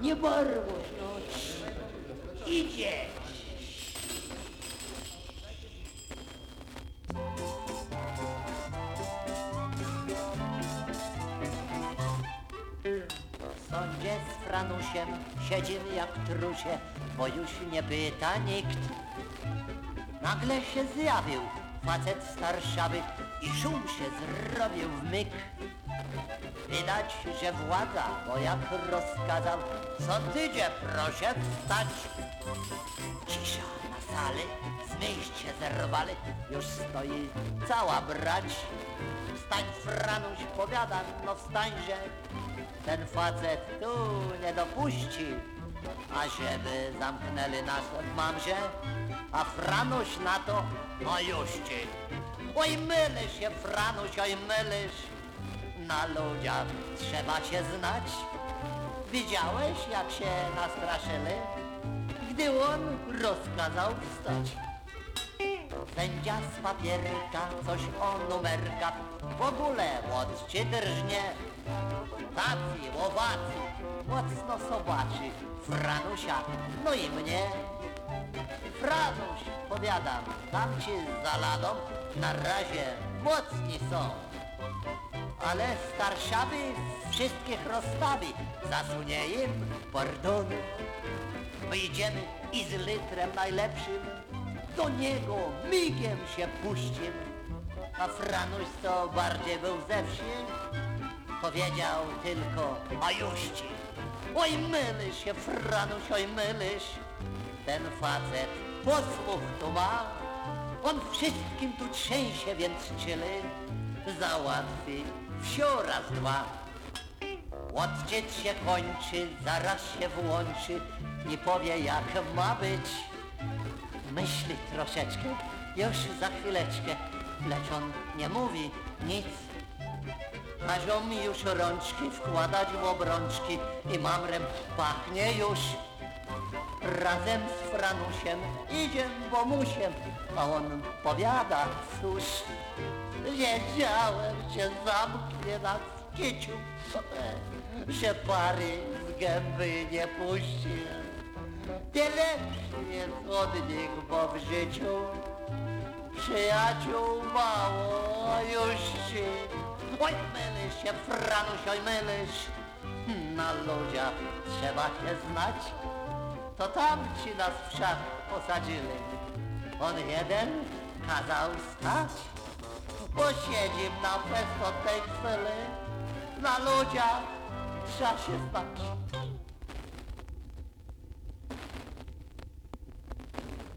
Nie barłość, no. Idzie. W sądzie z Franusiem siedzimy jak trusie, bo już nie pyta nikt. Nagle się zjawił facet starszawy i szum się zrobił w myk. Widać, że władza, bo jak rozkazał, sądydzie proszę wstać. Cisza na sali, z miejsc się zerwali, już stoi cała brać. Wstań Franuś, powiada, no wstańże, ten facet tu nie dopuści, ażeby zamknęli nas od mamże, a Franuś na to, no już ci. Oj mylisz się Franuś, oj mylisz, na ludziach trzeba się znać. Widziałeś jak się nastraszyli, gdy on rozkazał wstać. Sędzia z papierka coś o numerkach w ogóle łodźcie drżnie. Tacy, łowacy, mocno sobaczy Franusia, no i mnie. Franuś, powiadam, tam ci za ladą na razie mocni są. Ale starszawy wszystkich rozstawi, zasunie im pardonu. My idziemy i z litrem najlepszym do niego migiem się puścimy. A Franuś to bardziej był ze wsi, powiedział tylko a juści. Oj mylisz się Franuś, oj mylisz. Ten facet posłuch tu ma, on wszystkim tu trzęsie, więc czyli załatwi wsio raz dwa. Odcieć się kończy, zaraz się włączy i powie jak ma być. Myśli troszeczkę, już za chwileczkę, lecz on nie mówi nic. Każą mi już rączki wkładać w obrączki i mamrem pachnie już. Razem z Franusiem idzie bomusiem, a on powiada, cóż, wiedziałem, że zamknie nas kiciu, że pary z gęby nie puści. Ty lepszy jest od nich, bo w życiu przyjaciół mało już ci. Oj, mylisz się, Franuś, oj, mylisz. Na ludziach trzeba się znać. To tam ci nas w szach posadzili. On jeden kazał stać. Posiedzim na od tej chwili. Na ludziach trzeba się znać.